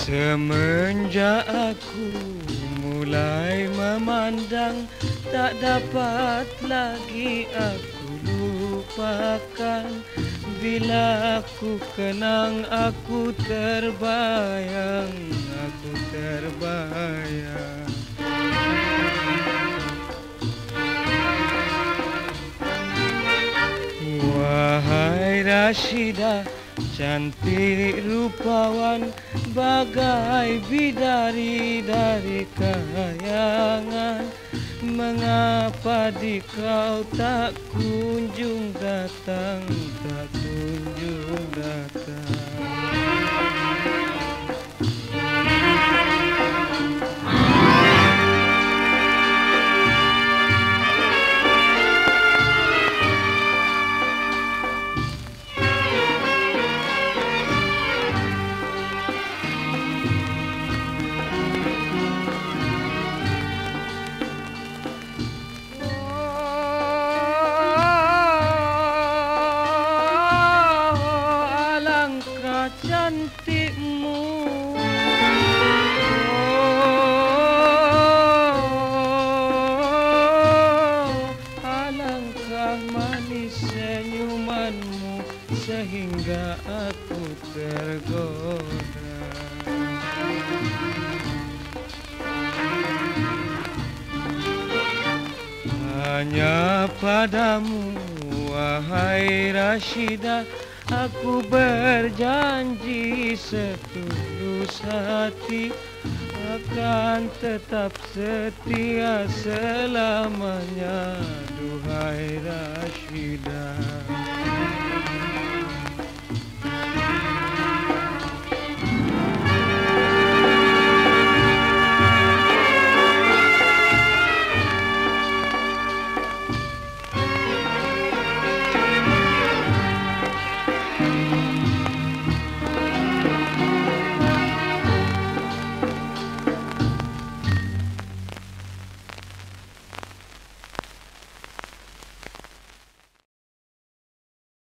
Semenjak aku mulai memandang Tak dapat lagi aku lupakan. Bila aku kenang aku terbayang Aku terbayang. Wahai Rashidah Cantik rupawan bagai bidari dari kayangan. Mengapa di kau tak kunjung datang, tak cantikmu oh, Alangkah manis senyumanmu Sehingga aku tergoda. Hanya padamu, wahai Rashidah Aku berjanji setulus hati Akan tetap setia selamanya Duhai Rashidah